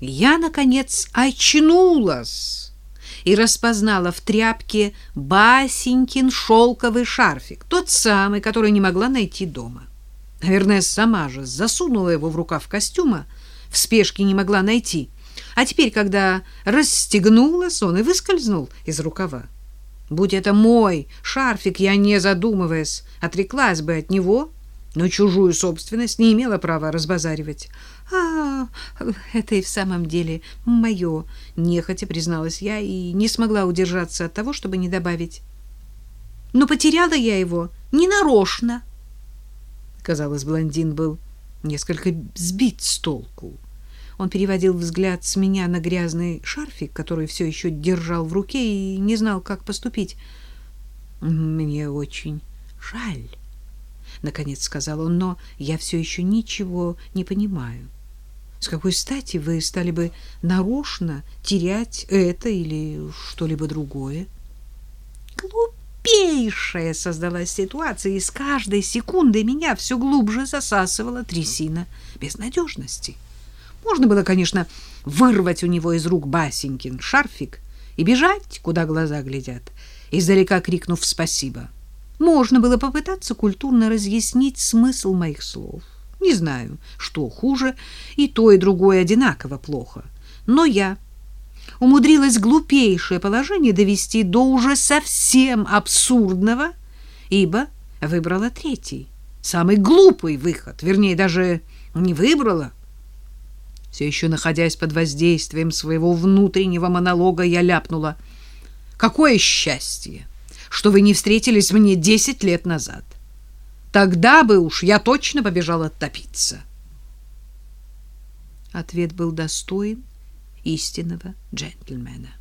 Я, наконец, очнулась и распознала в тряпке басенькин шелковый шарфик, тот самый, который не могла найти дома. Наверное, сама же засунула его в рукав костюма, в спешке не могла найти. А теперь, когда расстегнулась, он и выскользнул из рукава. Будь это мой шарфик, я, не задумываясь, отреклась бы от него, но чужую собственность не имела права разбазаривать. А, это и в самом деле мое, нехотя призналась я и не смогла удержаться от того, чтобы не добавить. Но потеряла я его не нарочно. Казалось, блондин был несколько сбит с толку. Он переводил взгляд с меня на грязный шарфик, который все еще держал в руке и не знал, как поступить. Мне очень жаль, наконец сказал он, но я все еще ничего не понимаю. С какой стати вы стали бы нарочно терять это или что-либо другое? Глупейшая создалась ситуация, и с каждой секундой меня все глубже засасывала трясина безнадежности. Можно было, конечно, вырвать у него из рук басенькин шарфик и бежать, куда глаза глядят, издалека крикнув «спасибо». Можно было попытаться культурно разъяснить смысл моих слов. Не знаю, что хуже, и то, и другое одинаково плохо. Но я умудрилась глупейшее положение довести до уже совсем абсурдного, ибо выбрала третий, самый глупый выход, вернее, даже не выбрала. Все еще находясь под воздействием своего внутреннего монолога, я ляпнула. «Какое счастье, что вы не встретились мне десять лет назад!» Тогда бы уж я точно побежала топиться. Ответ был достоин истинного джентльмена.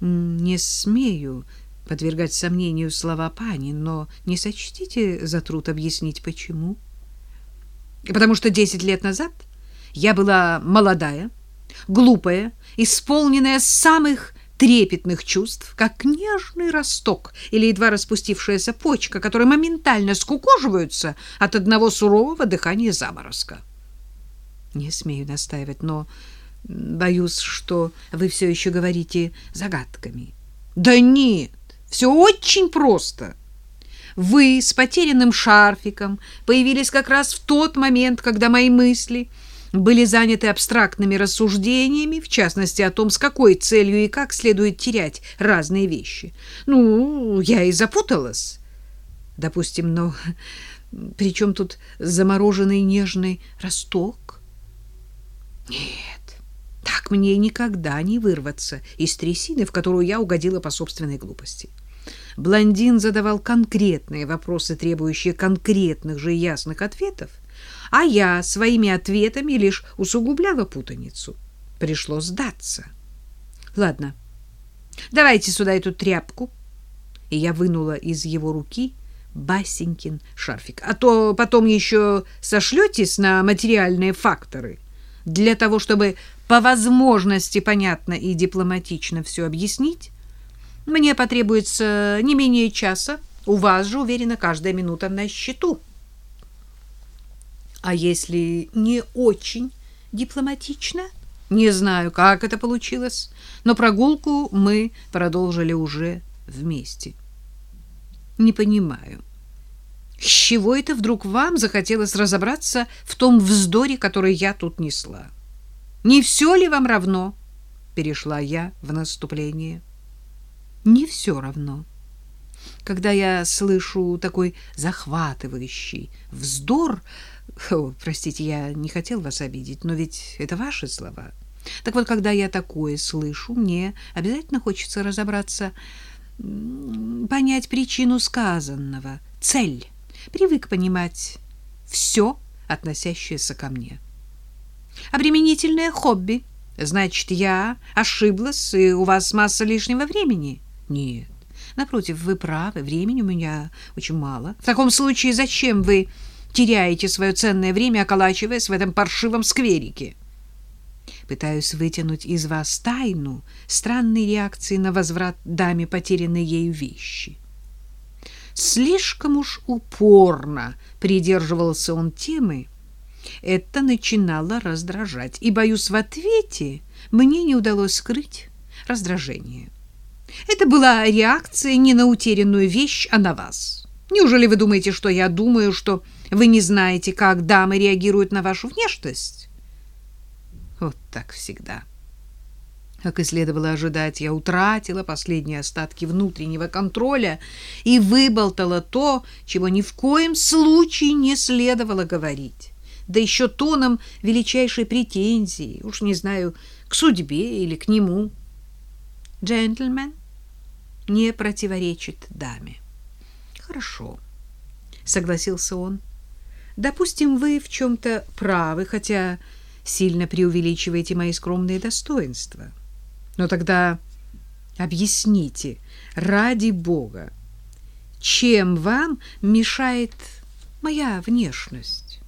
Не смею подвергать сомнению слова пани, но не сочтите за труд объяснить почему. Потому что десять лет назад я была молодая, глупая, исполненная самых трепетных чувств, как нежный росток или едва распустившаяся почка, которые моментально скукоживаются от одного сурового дыхания заморозка. Не смею настаивать, но боюсь, что вы все еще говорите загадками. Да нет, все очень просто. Вы с потерянным шарфиком появились как раз в тот момент, когда мои мысли — были заняты абстрактными рассуждениями, в частности о том, с какой целью и как следует терять разные вещи. Ну, я и запуталась. Допустим, но при чем тут замороженный нежный росток? Нет, так мне никогда не вырваться из трясины, в которую я угодила по собственной глупости. Блондин задавал конкретные вопросы, требующие конкретных же ясных ответов, а я своими ответами лишь усугубляла путаницу. Пришлось сдаться. Ладно, давайте сюда эту тряпку. И я вынула из его руки басенькин шарфик. А то потом еще сошлетесь на материальные факторы для того, чтобы по возможности понятно и дипломатично все объяснить. Мне потребуется не менее часа. У вас же, уверена, каждая минута на счету. А если не очень дипломатично? Не знаю, как это получилось, но прогулку мы продолжили уже вместе. Не понимаю, с чего это вдруг вам захотелось разобраться в том вздоре, который я тут несла? Не все ли вам равно? Перешла я в наступление. Не все равно. Когда я слышу такой захватывающий вздор, о, простите, я не хотел вас обидеть, но ведь это ваши слова. Так вот, когда я такое слышу, мне обязательно хочется разобраться, понять причину сказанного, цель. Привык понимать все, относящееся ко мне. Обременительное хобби. Значит, я ошиблась, и у вас масса лишнего времени? Нет. Напротив, вы правы, времени у меня очень мало. В таком случае зачем вы теряете свое ценное время, околачиваясь в этом паршивом скверике. Пытаюсь вытянуть из вас тайну странной реакции на возврат даме потерянной ею вещи. Слишком уж упорно придерживался он темы, Это начинало раздражать, и, боюсь, в ответе мне не удалось скрыть раздражение. Это была реакция не на утерянную вещь, а на вас. Неужели вы думаете, что я думаю, что вы не знаете, как дамы реагируют на вашу внешность? Вот так всегда. Как и следовало ожидать, я утратила последние остатки внутреннего контроля и выболтала то, чего ни в коем случае не следовало говорить. Да еще тоном величайшей претензии, уж не знаю, к судьбе или к нему. Джентльмен не противоречит даме. Хорошо, согласился он. Допустим, вы в чем-то правы, хотя сильно преувеличиваете мои скромные достоинства. Но тогда объясните, ради бога, чем вам мешает моя внешность?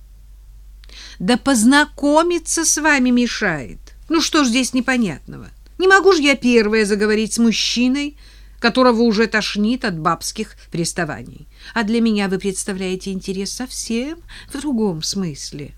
Да познакомиться с вами мешает. Ну что ж здесь непонятного? Не могу же я первая заговорить с мужчиной, которого уже тошнит от бабских приставаний. А для меня вы представляете интерес совсем в другом смысле.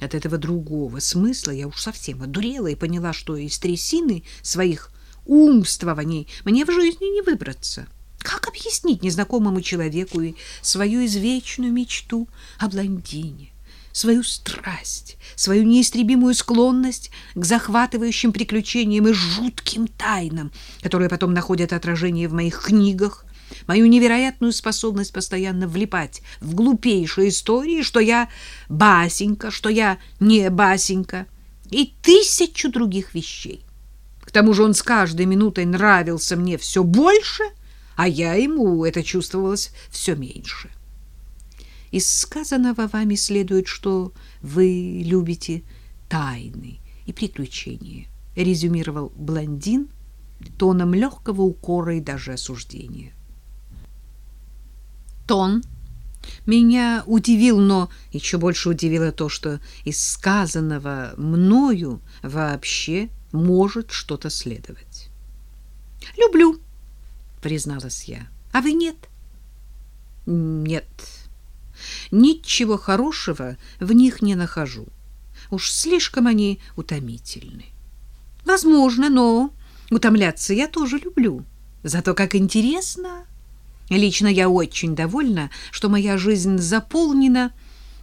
От этого другого смысла я уж совсем одурела и поняла, что из трясины своих умствований мне в жизни не выбраться. Как объяснить незнакомому человеку и свою извечную мечту о блондине? Свою страсть, свою неистребимую склонность к захватывающим приключениям и жутким тайнам, которые потом находят отражение в моих книгах, мою невероятную способность постоянно влипать в глупейшие истории, что я басенька, что я не басенька, и тысячу других вещей. К тому же он с каждой минутой нравился мне все больше, а я ему это чувствовалось все меньше. Из сказанного вами следует, что вы любите тайны и приключения, резюмировал блондин тоном легкого укора и даже осуждения. Тон меня удивил, но еще больше удивило то, что из сказанного мною вообще может что-то следовать. «Люблю», — призналась я. «А вы нет?» «Нет», Ничего хорошего в них не нахожу. Уж слишком они утомительны. Возможно, но утомляться я тоже люблю. Зато как интересно. Лично я очень довольна, что моя жизнь заполнена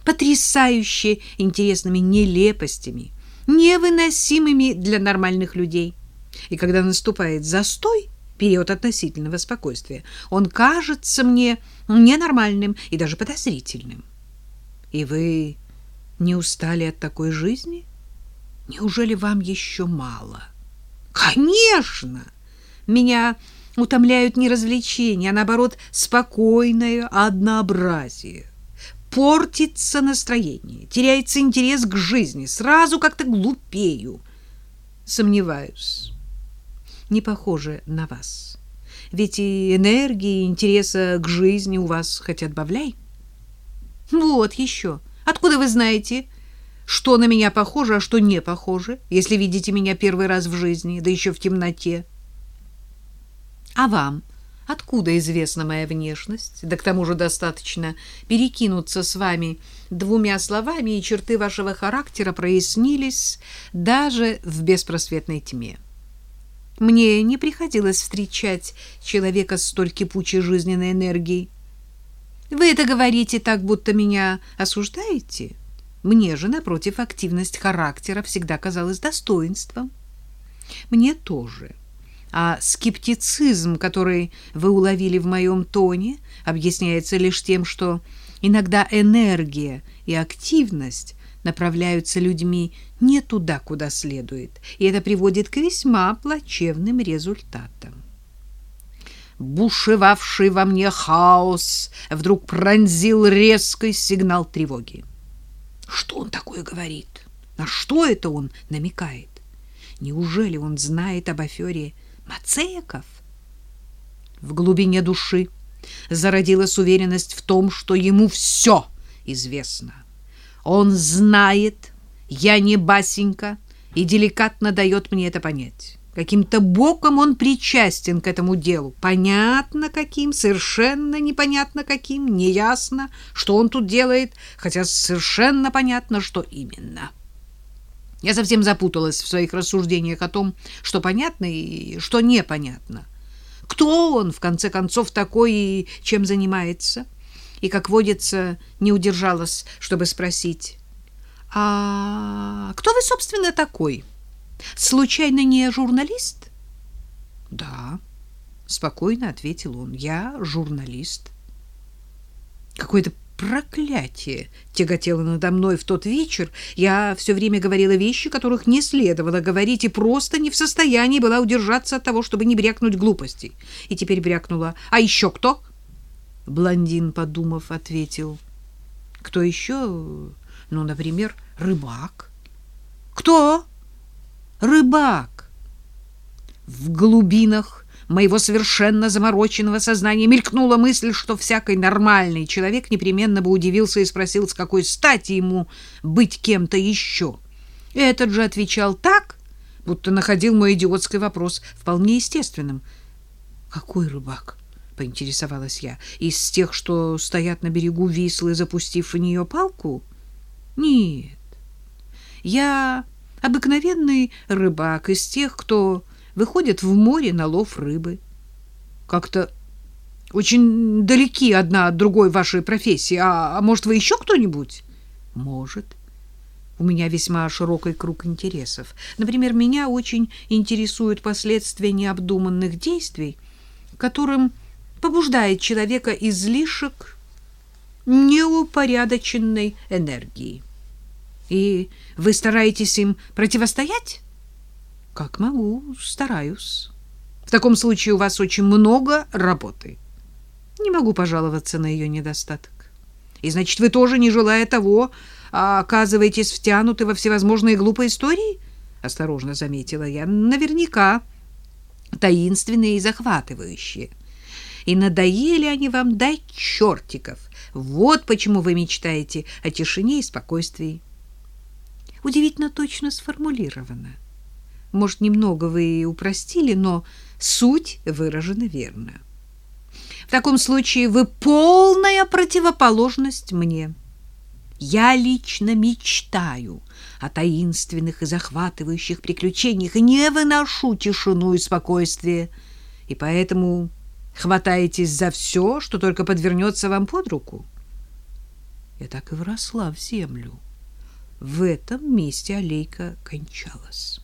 потрясающе интересными нелепостями, невыносимыми для нормальных людей. И когда наступает застой, период относительного спокойствия, он кажется мне ненормальным и даже подозрительным. И вы не устали от такой жизни? Неужели вам еще мало? Конечно! Меня утомляют не развлечения, а наоборот спокойное однообразие. Портится настроение, теряется интерес к жизни, сразу как-то глупею. Сомневаюсь не похожи на вас. Ведь и энергии, и интереса к жизни у вас хоть отбавляй. Вот еще. Откуда вы знаете, что на меня похоже, а что не похоже, если видите меня первый раз в жизни, да еще в темноте? А вам откуда известна моя внешность? Да к тому же достаточно перекинуться с вами двумя словами, и черты вашего характера прояснились даже в беспросветной тьме. Мне не приходилось встречать человека с столь кипучей жизненной энергией. Вы это говорите так, будто меня осуждаете? Мне же, напротив, активность характера всегда казалась достоинством. Мне тоже. А скептицизм, который вы уловили в моем тоне, объясняется лишь тем, что иногда энергия и активность направляются людьми не туда, куда следует, и это приводит к весьма плачевным результатам. Бушевавший во мне хаос вдруг пронзил резкий сигнал тревоги. Что он такое говорит? На что это он намекает? Неужели он знает об афере Мацеяков? В глубине души зародилась уверенность в том, что ему все известно. Он знает, я не басенька, и деликатно дает мне это понять. Каким-то боком он причастен к этому делу. Понятно каким, совершенно непонятно каким, неясно, что он тут делает, хотя совершенно понятно, что именно. Я совсем запуталась в своих рассуждениях о том, что понятно и что непонятно. Кто он, в конце концов, такой и чем занимается? И, как водится, не удержалась, чтобы спросить. «А кто вы, собственно, такой?» Случайно не журналист? Да, спокойно ответил он. Я журналист. Какое-то проклятие тяготело надо мной в тот вечер. Я все время говорила вещи, которых не следовало говорить, и просто не в состоянии была удержаться от того, чтобы не брякнуть глупостей. И теперь брякнула. А еще кто? Блондин, подумав, ответил. Кто еще? Ну, например, рыбак. Кто? рыбак. В глубинах моего совершенно замороченного сознания мелькнула мысль, что всякий нормальный человек непременно бы удивился и спросил, с какой стати ему быть кем-то еще. Этот же отвечал так, будто находил мой идиотский вопрос вполне естественным. «Какой рыбак?» — поинтересовалась я. «Из тех, что стоят на берегу Вислы, запустив в нее палку?» «Нет, я Обыкновенный рыбак из тех, кто выходит в море на лов рыбы. Как-то очень далеки одна от другой вашей профессии. А, а может, вы еще кто-нибудь? Может. У меня весьма широкий круг интересов. Например, меня очень интересуют последствия необдуманных действий, которым побуждает человека излишек неупорядоченной энергии. И вы стараетесь им противостоять? Как могу, стараюсь. В таком случае у вас очень много работы. Не могу пожаловаться на ее недостаток. И значит, вы тоже, не желая того, оказываетесь втянуты во всевозможные глупые истории? Осторожно заметила я. Наверняка таинственные и захватывающие. И надоели они вам до чертиков. Вот почему вы мечтаете о тишине и спокойствии удивительно точно сформулировано. Может, немного вы и упростили, но суть выражена верно. В таком случае вы полная противоположность мне. Я лично мечтаю о таинственных и захватывающих приключениях и не выношу тишину и спокойствие, и поэтому хватаетесь за все, что только подвернется вам под руку. Я так и вросла в землю. В этом месте аллейка кончалась.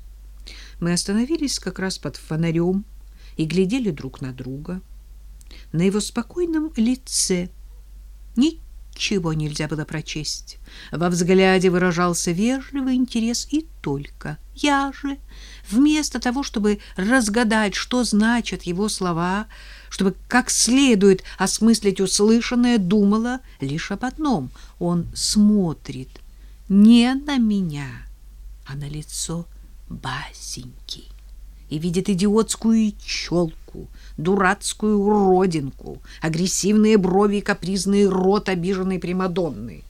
Мы остановились как раз под фонарем и глядели друг на друга. На его спокойном лице ничего нельзя было прочесть. Во взгляде выражался вежливый интерес и только. Я же, вместо того, чтобы разгадать, что значат его слова, чтобы как следует осмыслить услышанное, думала лишь об одном. Он смотрит — не на меня, а на лицо Басеньки и видит идиотскую челку, дурацкую родинку, агрессивные брови и капризный рот обиженной Примадонны.